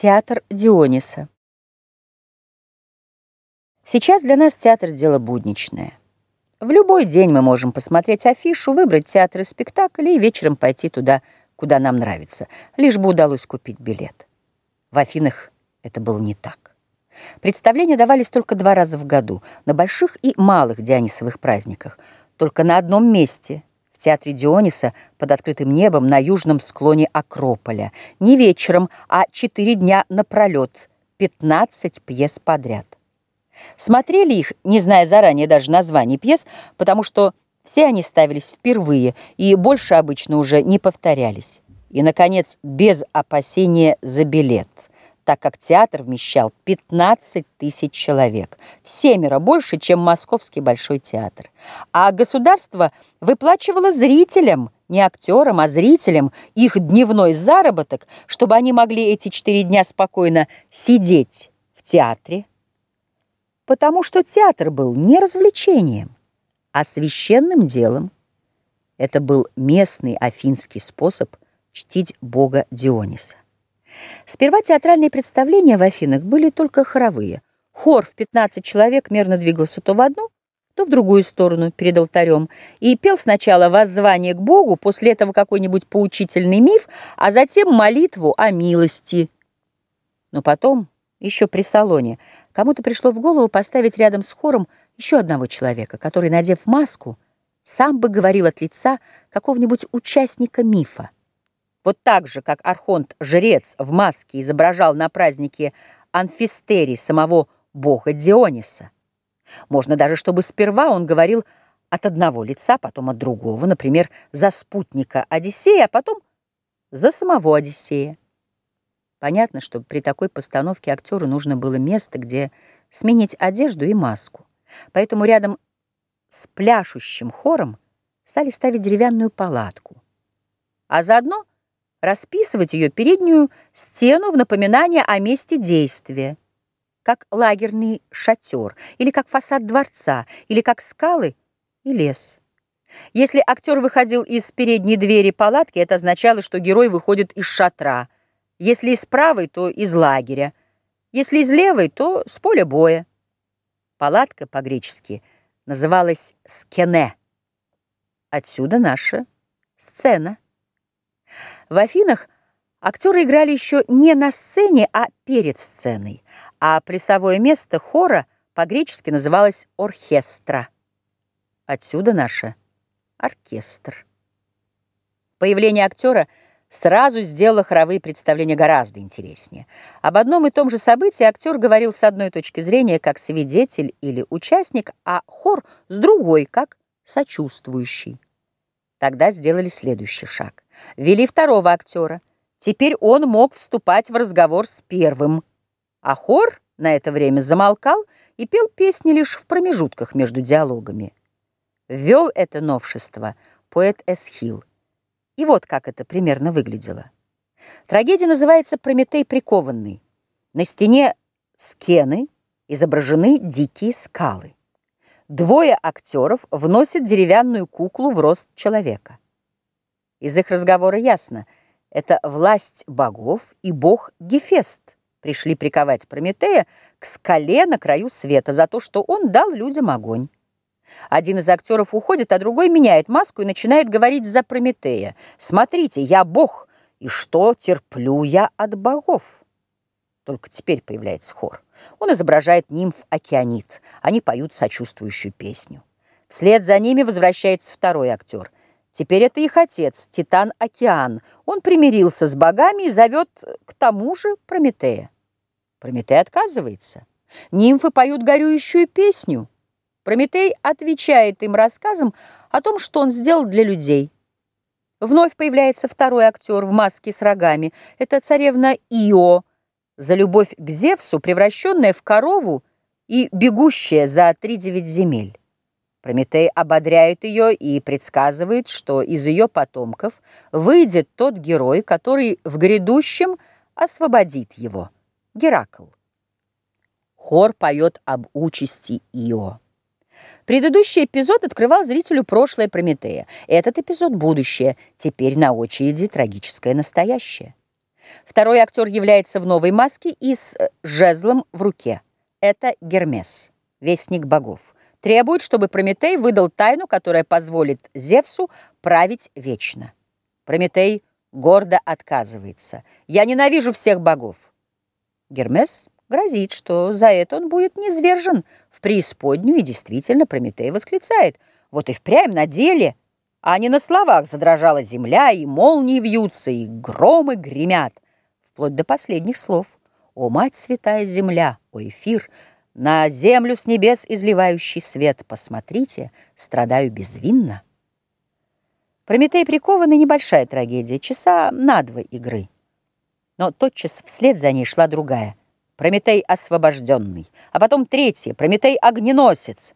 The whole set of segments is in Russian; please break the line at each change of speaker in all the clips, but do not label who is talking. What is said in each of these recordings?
Театр Диониса. Сейчас для нас театр – дело будничное. В любой день мы можем посмотреть афишу, выбрать театр и спектакль и вечером пойти туда, куда нам нравится, лишь бы удалось купить билет. В Афинах это было не так. Представления давались только два раза в году, на больших и малых Дионисовых праздниках, только на одном месте – театре Диониса под открытым небом на южном склоне Акрополя. Не вечером, а четыре дня напролет, 15 пьес подряд. Смотрели их, не зная заранее даже названий пьес, потому что все они ставились впервые и больше обычно уже не повторялись. И, наконец, без опасения за билет – так как театр вмещал 15 тысяч человек, в семеро больше, чем Московский Большой театр. А государство выплачивало зрителям, не актерам, а зрителям, их дневной заработок, чтобы они могли эти четыре дня спокойно сидеть в театре. Потому что театр был не развлечением, а священным делом. Это был местный афинский способ чтить бога Диониса. Сперва театральные представления в Афинах были только хоровые. Хор в 15 человек мерно двигался то в одну, то в другую сторону перед алтарем и пел сначала воззвание к Богу, после этого какой-нибудь поучительный миф, а затем молитву о милости. Но потом, еще при салоне, кому-то пришло в голову поставить рядом с хором еще одного человека, который, надев маску, сам бы говорил от лица какого-нибудь участника мифа. Вот так же, как архонт-жрец в маске изображал на празднике Анфистерий самого бога Диониса. Можно даже, чтобы сперва он говорил от одного лица, потом от другого, например, за спутника Одиссея, а потом за самого Одиссея. Понятно, что при такой постановке актеру нужно было место, где сменить одежду и маску. Поэтому рядом с пляшущим хором стали ставить деревянную палатку. А заодно расписывать ее переднюю стену в напоминание о месте действия, как лагерный шатер, или как фасад дворца, или как скалы и лес. Если актер выходил из передней двери палатки, это означало, что герой выходит из шатра. Если из правой, то из лагеря. Если из левой, то с поля боя. Палатка по-гречески называлась «скене». Отсюда наша сцена. В Афинах актеры играли еще не на сцене, а перед сценой, а плясовое место хора по-гречески называлось орхестра. Отсюда наше оркестр. Появление актера сразу сделало хоровые представления гораздо интереснее. Об одном и том же событии актер говорил с одной точки зрения как свидетель или участник, а хор с другой, как сочувствующий. Тогда сделали следующий шаг. Вели второго актера. Теперь он мог вступать в разговор с первым. А хор на это время замолкал и пел песни лишь в промежутках между диалогами. Ввел это новшество поэт Эсхил. И вот как это примерно выглядело. Трагедия называется «Прометей прикованный». На стене скены изображены дикие скалы. Двое актеров вносят деревянную куклу в рост человека. Из их разговора ясно, это власть богов и бог Гефест пришли приковать Прометея к скале на краю света за то, что он дал людям огонь. Один из актеров уходит, а другой меняет маску и начинает говорить за Прометея. «Смотрите, я бог, и что терплю я от богов?» Только теперь появляется хор. Он изображает нимф Океанит. Они поют сочувствующую песню. Вслед за ними возвращается второй актер. Теперь это их отец, Титан Океан. Он примирился с богами и зовет к тому же Прометея. Прометей отказывается. Нимфы поют горюющую песню. Прометей отвечает им рассказом о том, что он сделал для людей. Вновь появляется второй актер в маске с рогами. Это царевна Ио, за любовь к Зевсу, превращенная в корову и бегущая за тридевять земель. Прометей ободряет ее и предсказывает, что из ее потомков выйдет тот герой, который в грядущем освободит его – Геракл. Хор поет об участи Ио. Предыдущий эпизод открывал зрителю прошлое Прометея. Этот эпизод – будущее. Теперь на очереди трагическое настоящее. Второй актер является в новой маске и с э, жезлом в руке. Это Гермес, вестник богов. Требует, чтобы Прометей выдал тайну, которая позволит Зевсу править вечно. Прометей гордо отказывается. «Я ненавижу всех богов». Гермес грозит, что за это он будет низвержен в преисподнюю, и действительно Прометей восклицает. Вот и впрямь на деле, а не на словах задрожала земля, и молнии вьются, и громы гремят, вплоть до последних слов. «О, мать святая земля, о эфир, на землю с небес изливающий свет, посмотрите, страдаю безвинно». Прометей прикованный небольшая трагедия, часа на два игры. Но тотчас вслед за ней шла другая. Прометей освобожденный, а потом третья, Прометей огненосец.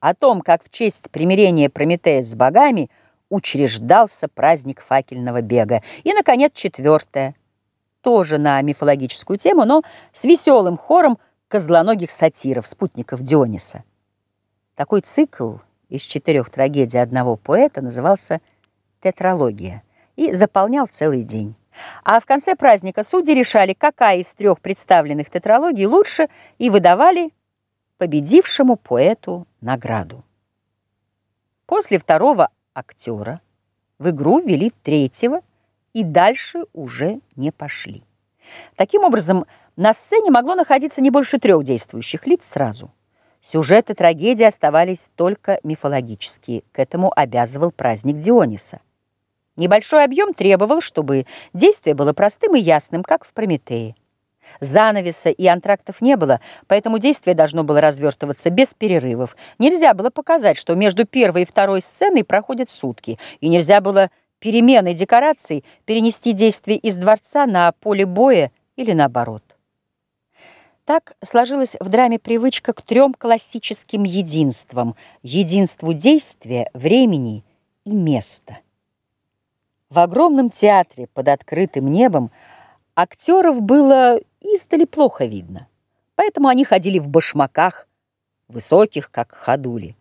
О том, как в честь примирения Прометея с богами учреждался праздник факельного бега. И, наконец, четвертая, тоже на мифологическую тему, но с веселым хором козлоногих сатиров, спутников Диониса. Такой цикл — из четырех трагедий одного поэта назывался «Тетралогия» и заполнял целый день. А в конце праздника судьи решали, какая из трех представленных тетралогий лучше, и выдавали победившему поэту награду. После второго актера в игру ввели третьего и дальше уже не пошли. Таким образом, на сцене могло находиться не больше трех действующих лиц сразу – Сюжеты трагедии оставались только мифологические. К этому обязывал праздник Диониса. Небольшой объем требовал, чтобы действие было простым и ясным, как в Прометее. Занавеса и антрактов не было, поэтому действие должно было развертываться без перерывов. Нельзя было показать, что между первой и второй сценой проходят сутки, и нельзя было переменой декораций перенести действие из дворца на поле боя или наоборот. Так сложилась в драме привычка к трем классическим единствам – единству действия, времени и места. В огромном театре под открытым небом актеров было издали плохо видно, поэтому они ходили в башмаках, высоких, как ходули.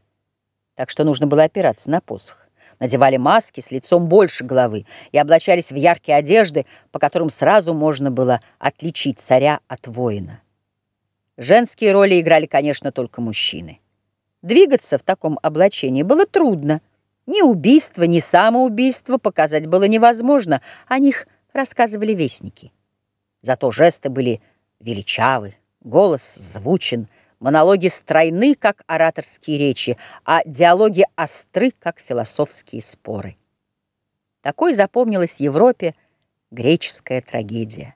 Так что нужно было опираться на посох. Надевали маски с лицом больше головы и облачались в яркие одежды, по которым сразу можно было отличить царя от воина. Женские роли играли, конечно, только мужчины. Двигаться в таком облачении было трудно. Ни убийство, ни самоубийство показать было невозможно. О них рассказывали вестники. Зато жесты были величавы, голос звучен, монологи стройны, как ораторские речи, а диалоги остры, как философские споры. Такой запомнилась Европе греческая трагедия.